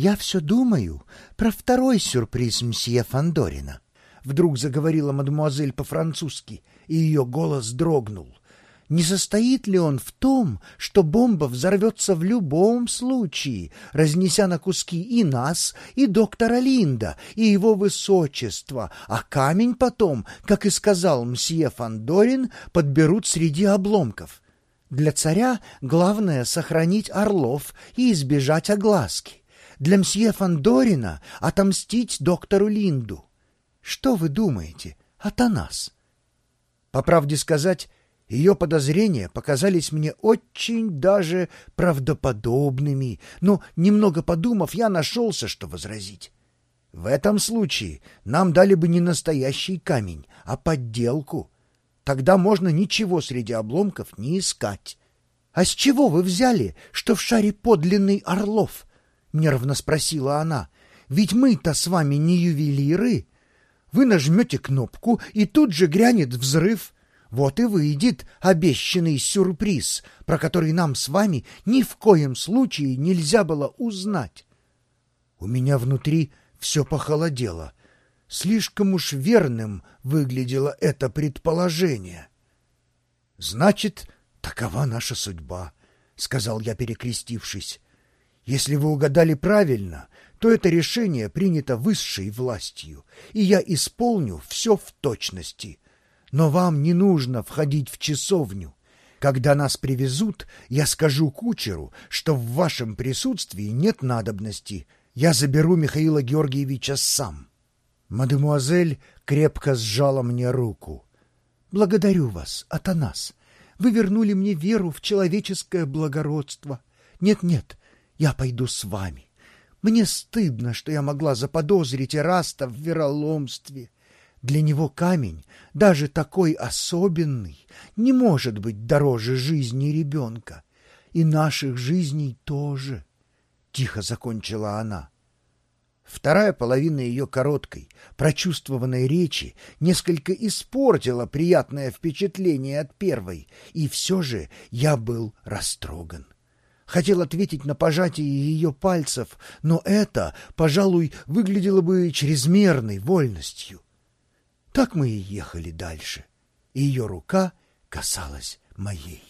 «Я все думаю про второй сюрприз мсье Фандорина», — вдруг заговорила мадемуазель по-французски, и ее голос дрогнул. «Не состоит ли он в том, что бомба взорвется в любом случае, разнеся на куски и нас, и доктора Линда, и его высочество, а камень потом, как и сказал мсье Фандорин, подберут среди обломков?» Для царя главное — сохранить орлов и избежать огласки. Для мсье Фандорина отомстить доктору Линду. Что вы думаете, Атанас? По правде сказать, ее подозрения показались мне очень даже правдоподобными, но, немного подумав, я нашелся, что возразить. В этом случае нам дали бы не настоящий камень, а подделку — Тогда можно ничего среди обломков не искать. — А с чего вы взяли, что в шаре подлинный Орлов? — нервно спросила она. — Ведь мы-то с вами не ювелиры. Вы нажмете кнопку, и тут же грянет взрыв. Вот и выйдет обещанный сюрприз, про который нам с вами ни в коем случае нельзя было узнать. У меня внутри все похолодело. Слишком уж верным выглядело это предположение. «Значит, такова наша судьба», — сказал я, перекрестившись. «Если вы угадали правильно, то это решение принято высшей властью, и я исполню все в точности. Но вам не нужно входить в часовню. Когда нас привезут, я скажу кучеру, что в вашем присутствии нет надобности. Я заберу Михаила Георгиевича сам». Мадемуазель крепко сжала мне руку. «Благодарю вас, Атанас. Вы вернули мне веру в человеческое благородство. Нет-нет, я пойду с вами. Мне стыдно, что я могла заподозрить Эраста в вероломстве. Для него камень, даже такой особенный, не может быть дороже жизни ребенка. И наших жизней тоже», — тихо закончила она. Вторая половина ее короткой, прочувствованной речи несколько испортила приятное впечатление от первой, и все же я был растроган. Хотел ответить на пожатие ее пальцев, но это, пожалуй, выглядело бы чрезмерной вольностью. Так мы и ехали дальше, и ее рука касалась моей.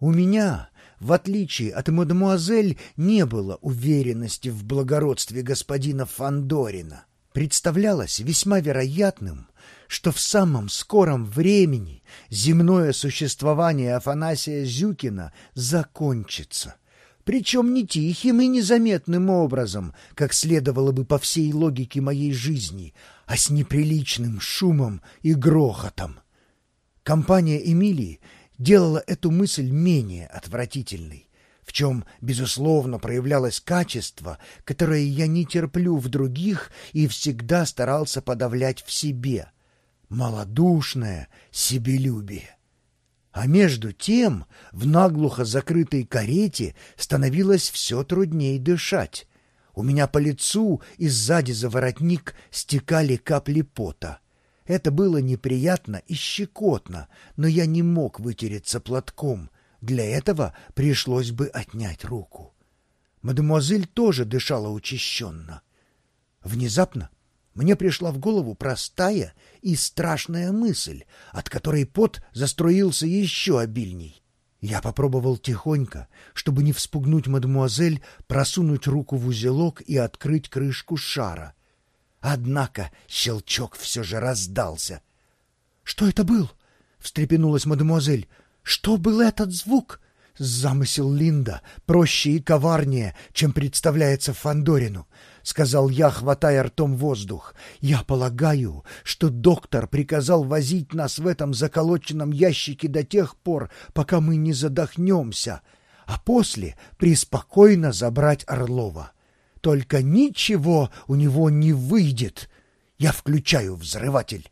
У меня в отличие от мадемуазель, не было уверенности в благородстве господина Фандорина. Представлялось весьма вероятным, что в самом скором времени земное существование Афанасия Зюкина закончится. Причем не тихим и незаметным образом, как следовало бы по всей логике моей жизни, а с неприличным шумом и грохотом. Компания Эмилии делало эту мысль менее отвратительной, в чем, безусловно, проявлялось качество, которое я не терплю в других и всегда старался подавлять в себе — малодушное себелюбие. А между тем в наглухо закрытой карете становилось все трудней дышать. У меня по лицу и сзади за воротник стекали капли пота — это было неприятно и щекотно, но я не мог вытереться платком. Для этого пришлось бы отнять руку. Мадемуазель тоже дышала учащенно. Внезапно мне пришла в голову простая и страшная мысль, от которой пот заструился еще обильней. Я попробовал тихонько, чтобы не вспугнуть мадемуазель, просунуть руку в узелок и открыть крышку шара. Однако щелчок все же раздался. — Что это был? — встрепенулась мадемуазель. — Что был этот звук? Замысел Линда проще и коварнее, чем представляется Фандорину, сказал я, хватая ртом воздух. Я полагаю, что доктор приказал возить нас в этом заколоченном ящике до тех пор, пока мы не задохнемся, а после преспокойно забрать Орлова. Только ничего у него не выйдет. Я включаю взрыватель.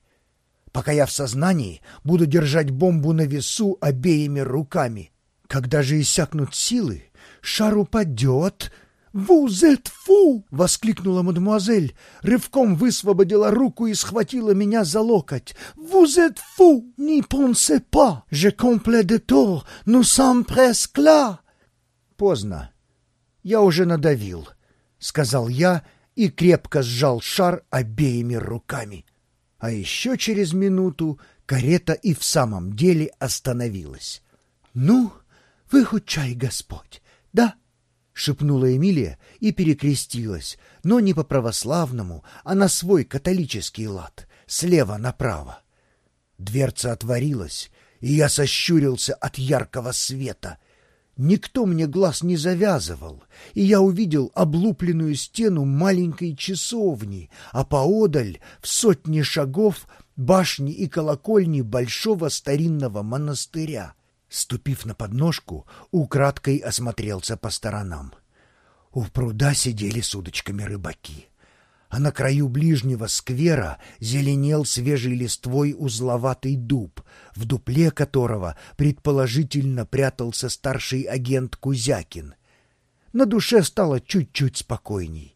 Пока я в сознании, буду держать бомбу на весу обеими руками. Когда же иссякнут силы, шар упадет. «Вузет фу!» — воскликнула мадемуазель, рывком высвободила руку и схватила меня за локоть. «Вузет фу! Не pensez pas! Je complète de tour! Nous sommes presque là!» Поздно. Я уже надавил. — сказал я и крепко сжал шар обеими руками. А еще через минуту карета и в самом деле остановилась. «Ну, выхудчай, Господь, да?» — шепнула Эмилия и перекрестилась, но не по-православному, а на свой католический лад, слева направо. Дверца отворилась, и я сощурился от яркого света. Никто мне глаз не завязывал, и я увидел облупленную стену маленькой часовни, а поодаль, в сотни шагов, башни и колокольни большого старинного монастыря. Ступив на подножку, украдкой осмотрелся по сторонам. У пруда сидели с удочками рыбаки а на краю ближнего сквера зеленел свежей листвой узловатый дуб, в дупле которого предположительно прятался старший агент Кузякин. На душе стало чуть-чуть спокойней.